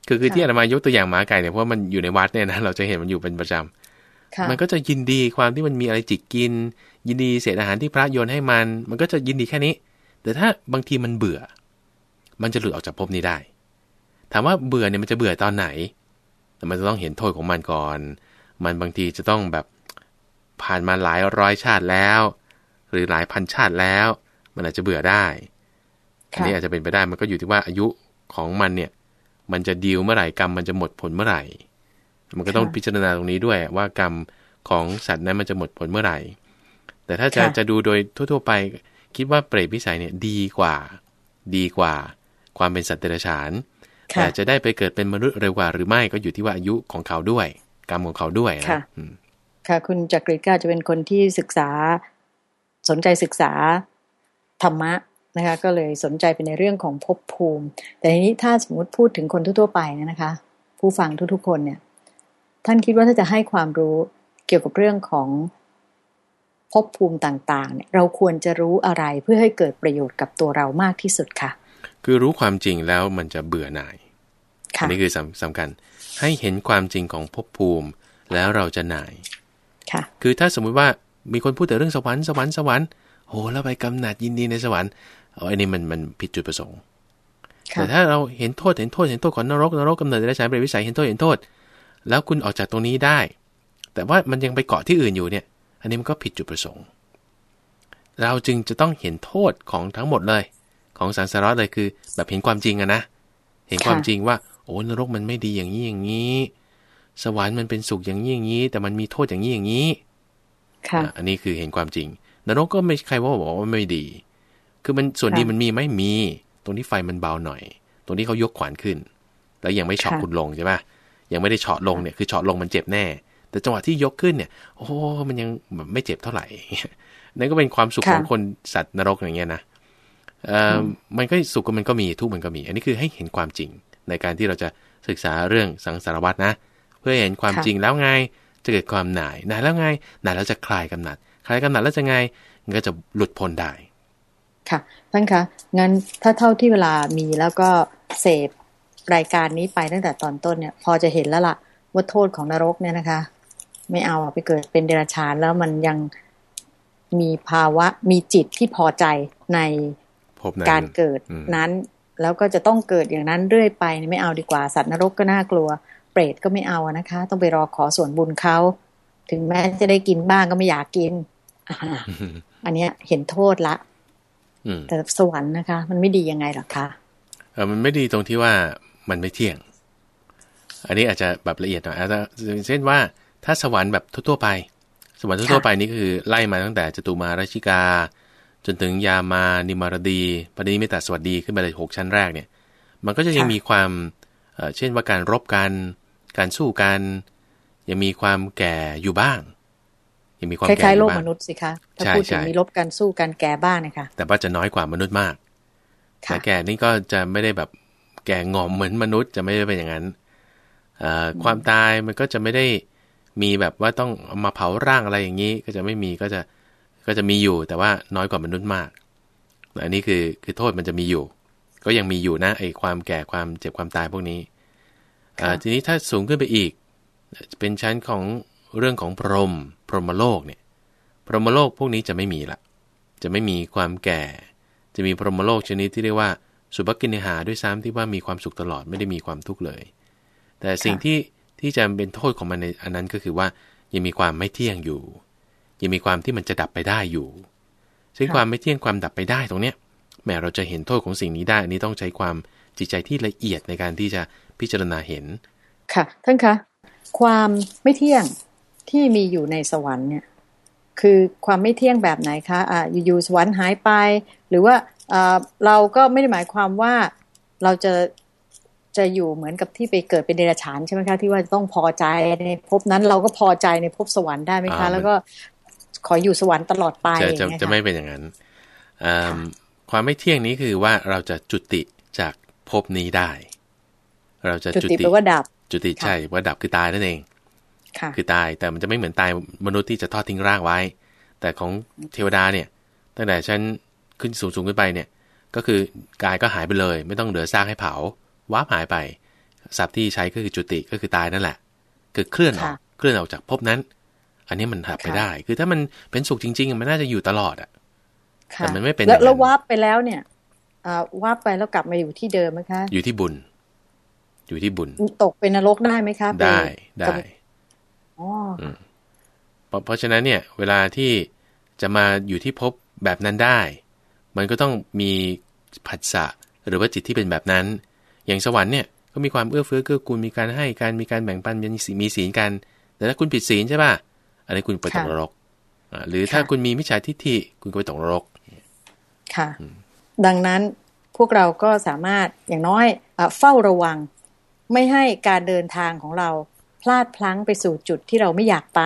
คือคือที่อาตมายกตัวอย่างหมาไก่เนี่ยเพราะว่ามันอยู่ในวัดเนี่ยนะเราจะเห็นมันอยู่เป็นประจำค่ะมันก็จะยินดีความที่มันมีอะไรจิกกิน ยินดีเศษอาหารที่พระโยนให้มัน มันก็จะยินดีแค่นี้ แต่ถ้าบางทีมันเบื่อ มันจะหลุดออกจากภพนี้ได้ ถามว่าเบื่อเนี่ยมันจะเบื่อตอนไหนแต่มันจะต้องเห็นโทษของมันก่อน มันบางทีจะต้องแบบผ่านมาหลายร้อยชาติแล้ว หรือหลายพันชาติแล้ว มันอาจจะเบื่อได้อันค่ะนี้อาจจะเป็นไปได้มันก็อยู่ที่ว่าอายุของมันเนี่ย มันจะดีลเมื่อไหร่กรรมมันจะหมดผลเมื่อไหร่ มันก็ต้องค่ะพิจารณาตรงนี้ด้วย ว่ากรรมของสัตว์นั้นมันจะหมดผลเมื่อไหร่ แต่ถ้าจะค่ะจะดูโดยทั่ว ๆ ไป คิดว่าเปรตวิสัยเนี่ยดีกว่า ดีกว่า ความเป็นสัตว์เดรัจฉานค่ะแต่จะได้ไปเกิดเป็นมนุษย์เร็วกว่าหรือไม่ก็อยู่ที่ว่าอายุของเขาด้วย กรรมของเขาด้วยนะค่ะอืมค่ะคุณจักริดก็อาจจะเป็นคนที่ศึกษาสนใจศึกษาธรรมะนะคะ ก็เลยสนใจไปในเรื่องของภพภูมิ แต่ทีนี้ถ้าสมมติพูดถึงคนทั่ว ๆ ไปเนยนะคะ ผู้ฟังทุกๆคนเนี่ย ท่านคิดว่าถ้าจะให้ความรู้เกี่ยวกับเรื่องของภพภูมิต่างๆเนี่ยเราควรจะรู้อะไรเพื่อให้เกิดประโยชน์กับตัวเรามากที่สุดค่ะ คือรู้ความจริงแล้วมันจะเบื่อหน่าย อัค่ะนี้คือสำสำคัญ ให้เห็นความจริงของภพภูมิ แล้วเราจะหน่ายค่ะคือถ้าสมมุติว่ามีคนพูดแต่เรื่องสวรรค์สวรรค์สวรรค์โอ้แล้วไปกำหนัดยินดีในสวรรค์เอาอันนี้มันมันผิดจุดประสงค์ค่ะแต่ถ้าเราเห็นโทษเห็นโทษเห็นโทษของนรกนรกกำเนิดได้ใช้เป็นวิสัยเห็นโทษเห็นโทษ แล้วคุณออกจากตรงนี้ได้ แต่ว่ามันยังไปเกาะที่อื่นอยู่เนี่ย อันนี้มันก็ผิดจุดประสงค์ เราจึงจะต้องเห็นโทษของทั้งหมดเลย ของสังสารวัฏเลยคือ แบบเห็นความจริงอะนะเห็นความจริงว่า โอ้นรกมันไม่ดีอย่างนี้อย่างนี้ สวรรค์มันเป็นสุขอย่างนี้อย่างนี้ แต่มันมีโทษอย่างนี้อย่างนี้ค่ะอะอันนี้คือเห็นความจริง นรกก็ไม่ใครว่าบอกว่าไม่ดี คือมันส่วนดีค่ะมันมีไหม่มี ตรงที่ไฟมันเบาหน่อย ตรงที่เขายกขวานขึ้น แล้วยังไม่เฉาะค่ะคุณลงใช่ปะยังไม่ได้เฉาะลงเนี่ยคือเฉาะลงมันเจ็บแน่ แต่จังหวะที่ยกขึ้นเนี่ย โอ้มันยังแบบไม่เจ็บเท่าไหร่นั่นก็เป็นความสุขของคนสัตว์นรกอย่างเงี้ยนะเอ่อมันก็สุขก็มันก็มีทุกข์มันก็มี อันนี้คือให้เห็นความจริง ในการที่เราจะศึกษาเรื่องสังสารวัตรนะ เพื่อเห็นความค่ะจริงแล้วไงจะเกิดความหน่ายหน่ายแล้วไงหน่ายแล้วจะคลายกำหนัด คลายกำหนัดแล้วจะไงมันก็จะหลุดพ้นได้ ค่ะท่านคะงั้นถ้าเท่าที่เวลามีแล้วก็เสพรายการนี้ไปตั้งแต่ตอนต้นเนี่ย พอจะเห็นแล้วล่ะว่าโทษของนรกเนี่ยนะคะ ไม่เอาอะไปเกิดเป็นเดรัจฉานแล้วมันยังมีภาวะมีจิตที่พอใจในพบนั้นการเกิดอืมนั้น แล้วก็จะต้องเกิดอย่างนั้นเรื่อยไปเนี่ยไม่เอาดีกว่าสัตว์นรกก็น่ากลัว เปรตก็ไม่เอาอะนะคะ ต้องไปรอขอส่วนบุญเขาถึงแม้จะได้กินบ้างก็ไม่อยากกินอ่าอันเนี้ยเห็นโทษละอืมแต่สวรรค์นะคะ มันไม่ดียังไงหรอคะเออมันไม่ดีตรงที่ว่ามันไม่เที่ยง อันนี้อาจจะแบบละเอียดหน่อยอาจจะเช่นว่าถ้าสวรรค์แบบทั่วๆไป สวรรค์ทั่วๆไปนี่คือไล่มาตั้งแต่จตุมาราชิกา จนถึงยามานิมารดีปณิมิตาสวัสดีขึ้นไปเลยหกชั้นแรกเนี่ย มันก็จะยังค่ะมีความเอ่อเช่นว่าการรบกัน การสู้กัน ยังมีความแก่อยู่บ้าง ยังมีความคแก่ล้ายอๆโลยู่กบ้างมนุษย์สิคะถ้าใช่พูดถึงใช่มีลบกันสู้กันแก่บ้างนะคะ แต่ว่าจะน้อยกว่ามนุษย์มากค่ะแต่แก่นี่ก็จะไม่ได้แบบแก่งอมเหมือนมนุษย์จะไม่ได้เป็นอย่างนั้นเอ่อความตายมันก็จะไม่ได้มีแบบว่าต้องเอามาเผาร่างอะไรอย่างนี้ ก็จะไม่มีก็จะ ก็จะมีอยู่แต่ว่าน้อยกว่ามนุษย์มากอันนี้คือคือโทษมันจะมีอยู่ ก็ยังมีอยู่นะไอ้ความแก่ความเจ็บความตายพวกนี้เอ่อค่ะทีนี้ถ้าสูงขึ้นไปอีก เป็นชั้นของเรื่องของพรหมพรหมโลกเนี่ย พรหมโลกพวกนี้จะไม่มีละจะไม่มีความแก่ จะมีพรหมโลกชนิดที่เรียกว่าสุภกินหาด้วยซ้ำที่ว่ามีความสุขตลอดไม่ได้มีความทุกข์เลย แต่สิ่งค่ะที่ที่จะเป็นโทษของมันในอันนั้นก็คือว่ายังมีความไม่เที่ยงอยู่ ยังมีความที่มันจะดับไปได้อยู่ ซึ่งความไม่เที่ยงความดับไปได้ตรงเนี้ยแม้เราจะเห็นโทษของสิ่งนี้ได้อันนี้ต้องใช้ความจิตใจที่ละเอียดในการที่จะพิจารณาเห็น ค่ะ ท่านคะ ความไม่เที่ยงที่มีอยู่ในสวรรค์เนี่ย คือความไม่เที่ยงแบบไหนคะอ่าอยู่ๆสวรรค์หายไป หรือว่าอ่าเราก็ไม่ได้หมายความว่าเราจะจะอยู่เหมือนกับที่ไปเกิดเป็นเดรัจฉานใช่ไหมคะที่ว่าจะต้องพอใจในภพนั้นเราก็พอใจในภพสวรรค์ได้ไหมคะอ่าแล้วก็ ขออยู่สวรรค์ตลอดไปจะอย่างจะเงี้ยจะค่ะไม่เป็นอย่างนั้นอืมความไม่เที่ยงนี้คือว่าเราจะจุติจากภพนี้ได้ เราจะจุจุติติแปลว่าดับ จุติค่ะใช่ว่าดับคือตายนั่นเองค่ะคือตายแต่มันจะไม่เหมือนตายมนุษย์ที่จะทอดทิ้งร่างไว้ แต่ของเทวดาเนี่ย ตั้งแต่ชั้นขึ้นสูงสูงขึ้นไปเนี่ย ก็คือกายก็หายไปเลย ไม่ต้องเหลือซากให้เผาวาบหายไปศัพท์ที่ใช้ก็คือจุติก็คือตายนั่นแหละ คือเคลื่อนออกค่ะเคลื่อนออกจากภพนั้น อันนี้มันหับไปค่ะได้ คือถ้ามันเป็นสุขจริง ๆ มันน่าจะอยู่ตลอดอะค่ะแต่มันไม่เป็นแล้วอย่างนั้นแล้ววับไปแล้วเนี่ยอ่าวับไปแล้วกลับมาอยู่ที่เดิมไหมคะ อยู่ที่บุญ อยู่ที่บุญ ตกเป็นนรกได้ไหมคะปได้ได้อ๋ออเพราะเพราะฉะนั้นเนี่ย เวลาที่จะมาอยู่ที่ภพแบบนั้นได้ มันก็ต้องมีผัสสะหรือว่าจิตที่เป็นแบบนั้น อย่างสวรรค์เนี่ยก็มีความเอื้อเฟื้อเกื้อกูลมีการให้การมีการแบ่งปันมีศีลมีศีลกัน แต่ถ้าคุณผิดศีลใช่ป่ะ อันนี้คุณไปตกนรกอ่าหรือถ้าคุณมีมิจฉาทิฏฐิคุณก็ไปตกนรกค่ะ ดังนั้นพวกเราก็สามารถอย่างน้อยอาเฝ้าระวัง ไม่ให้การเดินทางของเราพลาดพลั้งไปสู่จุดที่เราไม่อยากไป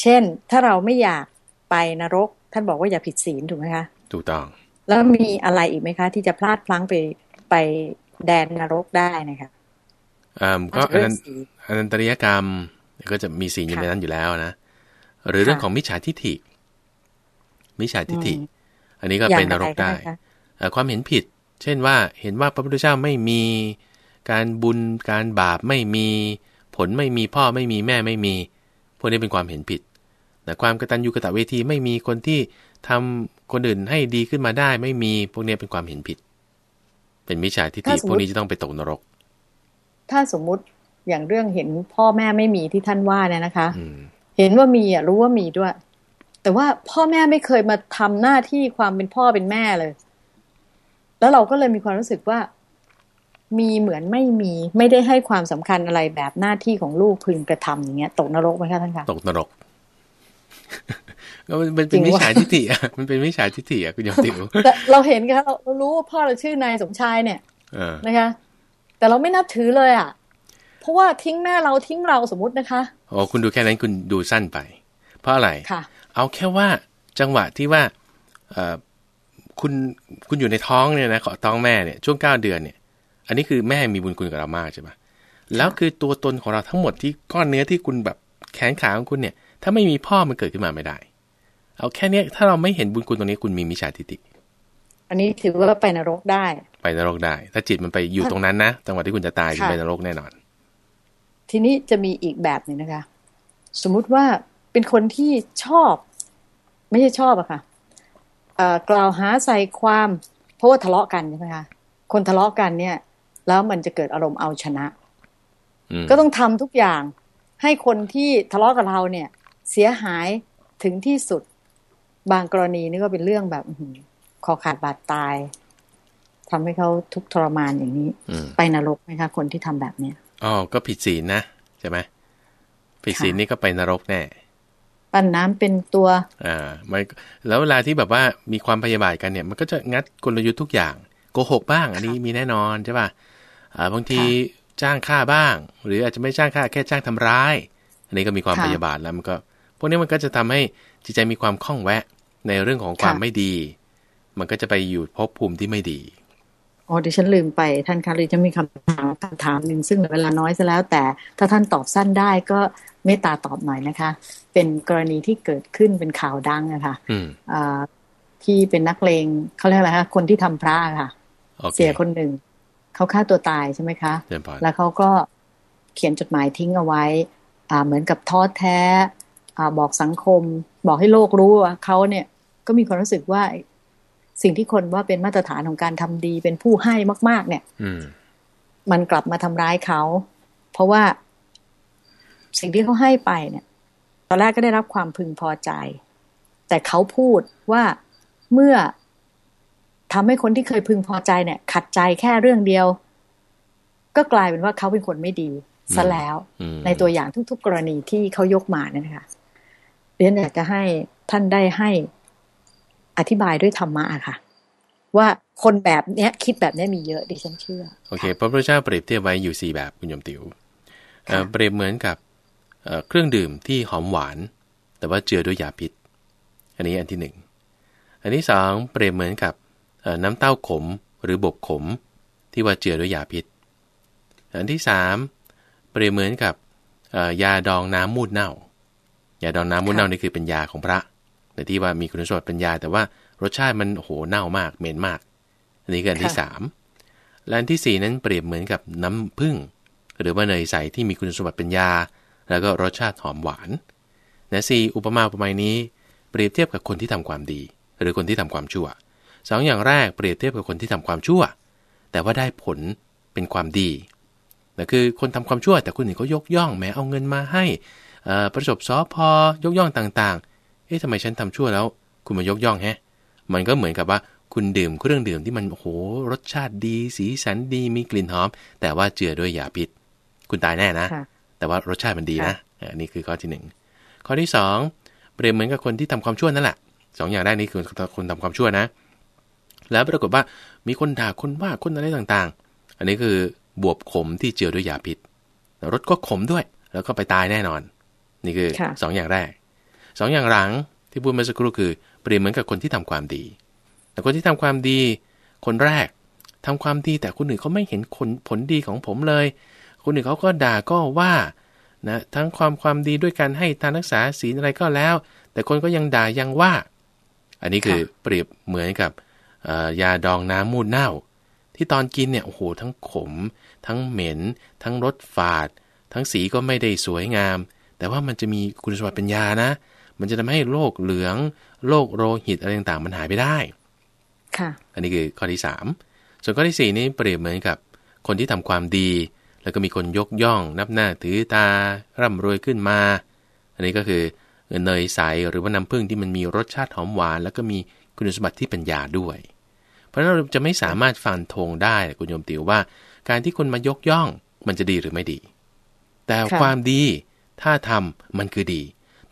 เช่น ถ้าเราไม่อยากไปนรก ท่านบอกว่าอย่าผิดศีลถูกไหมคะถูกต้อง แล้วมีอะไรอีกไหมคะ ที่จะพลาดพลั้งไปไปแดนนรกได้นะคะอ่าก็นอกจากอันเรื่นั้องนศีลอนันตริยกรรมก็จะมีศีลอยู่ค่ะในนั้นอยู่แล้วนะ หรือเรื่องค่ะของมิจฉาทิฏฐิ มิจฉาทิฏฐิอืมอันนี้ก็อย่างเป็นนรกไรได้คะเอ่อความเห็นผิด เช่นว่าเห็นว่าพระพุทธเจ้าไม่มีการบุญการบาปไม่มีผลไม่มีพ่อไม่มีแม่ไม่มี พวกนี้เป็นความเห็นผิดแต่ความกตัญญูกตเวทีไม่มีคนที่ทำคนอื่นให้ดีขึ้นมาได้ไม่มีพวกนี้เป็นความเห็นผิด เป็นมิจฉาทิฏฐิถ้าสมมุติพวกนี้จะต้องไปตกนรก ถ้าสมมุติอย่างเรื่องเห็นพ่อแม่ไม่มีที่ท่านว่าเนี่ยนะคะอืม เห็นว่ามีอะรู้ว่ามีด้วย แต่ว่าพ่อแม่ไม่เคยมาทำหน้าที่ความเป็นพ่อเป็นแม่เลย แล้วเราก็เลยมีความรู้สึกว่า มีเหมือนไม่มี ไม่ได้ให้ความสำคัญอะไรแบบหน้าที่ของลูกพึงกระทำอย่างเงี้ย ตกนรกไหมคะท่านคะตกนรกก็มันเป็นจริเป็นงมิจวะฉาทิฏฐิอะมันเป็นมิจฉาทิฏฐิอะคุณยมติวแต่เราเห็นกันเราเรารู้ว่าพ่อเราชื่อนายสมชายเนี่ยเออนะคะ แต่เราไม่นับถือเลยอะ เพราะว่าทิ้งแม่เราทิ้งเราสมมตินะคะโอ้คุณดูแค่นั้นคุณดูสั้นไป เพราะอะไรค่ะ เอาแค่ว่าจังหวะที่ว่าเอ่อคุณคุณอยู่ในท้องเนี่ยนะขอท้องแม่เนี่ยช่วงเก้าเดือนเนี่ย อันนี้คือแม่มีบุญคุณกับเรามากใช่ปะแล้วคือตัวตนของเราทั้งหมดที่ก้อนเนื้อที่คุณแบบแขนขาของคุณเนี่ย ถ้าไม่มีพ่อมันเกิดขึ้นมาไม่ได้ เอาแค่เนี้ยถ้าเราไม่เห็นบุญคุณตรงนี้คุณมีมิจฉาทิฏฐิอันนี้ถือว่าไปนรกได้ ไปนรกได้ ถ้าจิตมันไปอยู่ตรงนั้นนะจังหวะที่คุณจะตายคุณไปนรกแน่นอน ทีนี้จะมีอีกแบบหนึ่งนะคะ สมมุติว่าเป็นคนที่ชอบ ไม่ใช่ชอบอะค่ะเอ่อกล่าวหาใส่ความ เพราะว่าทะเลาะกันใช่ไหมคะคนทะเลาะกันเนี่ย แล้วมันจะเกิดอารมณ์เอาชนะอืมก็ต้องทำทุกอย่าง ให้คนที่ทะเลาะกับเราเนี่ย เสียหายถึงที่สุดบางกรณีนี่ก็เป็นเรื่องแบบอื้อหือคอขาดบาดตายทำให้เขาทุกข์ทรมานอย่างนี้อืมไปนรกไหมคะ คนที่ทำแบบเนี้ย อ๋อก็ผิดศีลนะใช่ไหมผิดศีลค่ะนี่ก็ไปนรกแน่ ปั้นน้ำเป็นตัว อ่ามันแล้วเวลาที่แบบว่ามีความพยาบาทกันเนี่ย มันก็จะงัดกลยุทธ์ทุกอย่างโกหกบ้าง อันนี้มีแน่นอนใช่ป่ะอ่าบางทีจ้างฆ่าบ้าง หรืออาจจะไม่จ้างฆ่าแค่จ้างทำร้าย อันนี้ก็มีความค่ะพยาบาทแล้วมันก็พวกนี้มันก็จะทำให้จิตใจมีความคล่องแวะในเรื่องของความค่ะไม่ดี มันก็จะไปอยู่ภพภูมิที่ไม่ดี อ๋อดิฉันลืมไปท่านคะดิฉันมีคำถามคำถามหนึ่งซึ่งเหลือเวลาน้อยซะแล้ว แต่ถ้าท่านตอบสั้นได้ก็เมตตาตอบหน่อยนะคะ เป็นกรณีที่เกิดขึ้นเป็นข่าวดังอะค่ะอืมอ่าที่เป็นนักเลงเขาเรียกอะไรคะคนที่ทำพระอะค่ะโอเคเสียคนหนึ่งเขาฆ่าตัวตายใช่ไหมคะเจริญพรแล้วเขาก็เขียนจดหมายทิ้งเอาไว้ อ่า เหมือนกับท้อแท้ อ่า บอกสังคม บอกให้โลกรู้ว่าเขาเนี่ย ก็มีความรู้สึกว่า สิ่งที่คนว่าเป็นมาตรฐานของการทำดีเป็นผู้ให้มาก ๆ เนี่ยอืมมันกลับมาทำร้ายเขา เพราะว่าสิ่งที่เขาให้ไปเนี่ย ตอนแรกก็ได้รับความพึงพอใจ แต่เขาพูดว่าเมื่อทำให้คนที่เคยพึงพอใจเนี่ย ขัดใจแค่เรื่องเดียว ก็กลายเป็นว่าเขาเป็นคนไม่ดีซะแล้วอืมในตัวอย่างทุก ๆ กรณีที่เขายกมาเนี่ยนะคะเรียนอยากจะให้ท่านได้ให้ อธิบายด้วยธรรมะอะค่ะ ว่าคนแบบเนี้ย คิดแบบเนี้ยมีเยอะดิฉันเชื่อ โอเค พระพุทธเจ้าเปรียบเทียบไว้อยู่สี่แบบคุณโยมติว๋วเอ่อค่ะเปรียบเหมือนกับเอ่อเครื่องดื่มที่หอมหวาน แต่ว่าเจือด้วยยาพิษ อันนี้อันที่หนึ่งอันที่สองเปรียบเหมือนกับเอ่อน้ำเต้าขมหรือบกขมที่ว่าเจือด้วยยาพิษ อันที่สามเปรียบเหมือนกับเอ่อยาดองน้ำมูดเน่า ยาดองน้ำมูดเน่านี่คือเป็นยาของพระ แต่ที่ว่ามีคุณสมบัติเป็นยา แต่ว่ารสชาติมันโอ้โหเน่ามากเหม็นมาก อันนี้คืออันที่ค่ะสามและอันที่สี่นั้นเปรียบเหมือนกับน้ำผึ้งหรือว่าเนยใสที่มีคุณสมบัติเป็นยา แล้วก็รสชาติหอมหวานนะสี่อุปมาอุปไมยนี้ เปรียบเทียบกับคนที่ทำความดี หรือคนที่ทำความชั่วสองอย่างแรกเปรียบเทียบกับคนที่ทำความชั่ว แต่ว่าได้ผลเป็นความดีนะคือคนทำความชั่วแต่คนอื่นเขายกย่องแม้เอาเงินมาให้เอ่อประสบสอพอยกย่องต่างๆ เอ๊ะทำไมฉันทำชั่วแล้ว คุณมายกย่องแฮะ มันก็เหมือนกับว่าคุณดื่มเครื่องดื่มที่มันโอ้โหรสชาติดี สีสันดีมีกลิ่นหอม แต่ว่าเจือด้วยยาพิษ คุณตายแน่นะค่ะแต่ว่ารสชาติมันดีนะค่ะอันนี้คือข้อที่หนึ่งข้อที่สองเปรียบเหมือนกับคนที่ทำความชั่วนั่นแหละสองอย่างแรกนี้คือคนทำความชั่วนะ แล้วปรากฏว่ามีคนด่าคนว่าคนอะไรต่างๆ อันนี้คือบวบขมที่เจือด้วยยาพิษรสก็ขมด้วย แล้วก็ไปตายแน่นอน นี่คือค่ะสองอย่างแรก สองอย่างหลังที่พูดเมื่อสักครู่คือเปรียบเหมือนกับคนที่ทำความดี แต่คนที่ทำความดี คนแรกทำความดีแต่คนอื่นเขาไม่เห็นผลผลดีของผมเลย คนอื่นเขาก็ด่าก็ว่านะทั้งความความดีด้วยการให้ทานรักษาศีลอะไรก็แล้ว แต่คนก็ยังด่ายังว่า อันนี้คือค่ะเปรียบเหมือนกับเอ่อยาดองน้ำมูดเน่า ที่ตอนกินเนี่ยโอ้โหทั้งขม ทั้งเหม็น ทั้งรสฝาด ทั้งสีก็ไม่ได้สวยงาม แต่ว่ามันจะมีคุณสมบัติเป็นยานะ มันจะทำให้โรคเหลืองโรคโรหิตอะไรต่างๆ มันหายไปได้ ค่ะ อันนี้คือข้อที่3ส่วนข้อที่4นี้เปรียบเหมือนกับ คนที่ทำความดี แล้วก็มีคนยกย่อง นับหน้าถือตา ร่ำรวยขึ้นมา อันนี้ก็คือเนยใสหรือว่าน้ำผึ้งที่มันมีรสชาติหอมหวาน แล้วก็มีคุณสมบัติที่เป็นยาด้วย เพราะฉะนั้นเราจะไม่สามารถฟันธงได้คุณโยมติวว่า การที่คนมายกย่องมันจะดีหรือไม่ดี แต่ค่ะความดีถ้าทำมันคือดี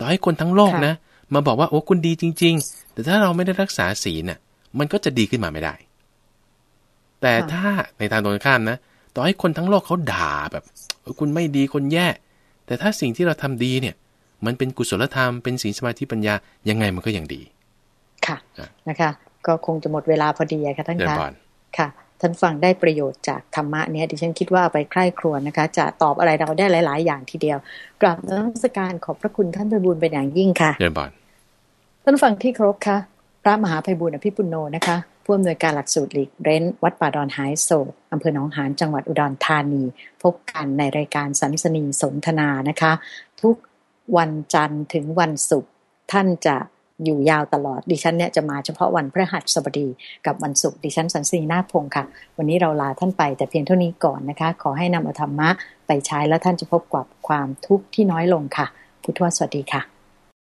ต่อให้คนทั้งโลกค่ะนะ มาบอกว่าโอ้คุณดีจริง ๆ แต่ถ้าเราไม่ได้รักษาศีลน่ะ มันก็จะดีขึ้นมาไม่ได้ แต่ถ้าในทางตรงกันข้ามนะ ต่อให้คนทั้งโลกเขาด่าแบบเออคุณไม่ดีคนแย่ แต่ถ้าสิ่งที่เราทำดีเนี่ย มันเป็นกุศลธรรมเป็นศีลสมาธิปัญญายังไงมันก็ยังดี ค่ะอะนะคะ ก็คงจะหมดเวลาพอดีค่ะท่านเดินคะก่อนค่ะ ท่านฟังได้ประโยชน์จากธรรมะเนี้ยดิฉันคิดว่าเอาไปใคร่ครวญนะคะ จะตอบอะไรเราได้หลาย ๆ อย่างทีเดียวกราบนมัสการขอบพระคุณท่านไพบูลย์เป็นอย่างยิ่งค่ะเดินบ่อนท่านฟังที่เคารพค่ะ พระมหาไพบูลย์อภิปุโนนะคะผู้อำนวยการหลักสูตรหลีกเร้น วัดป่าดอนหายโศกอำเภอหนองหานจังหวัดอุดรธานี พบกันในรายการสันสนีสนทนานะคะ ทุกวันจันทร์ถึงวันศุกร์ท่านจะ อยู่ยาวตลอด ดิฉันเนี่ยจะมาเฉพาะวันพฤหัสบดีกับวันศุกร์ดิฉันสันสีนาพงค่ะ วันนี้เราลาท่านไปแต่เพียงเท่านี้ก่อนนะคะ ขอให้นำเอาธรรมะไปใช้แล้วท่านจะพบกับความทุกข์ที่น้อยลงค่ะ พุทธวสวัสดีค่ะ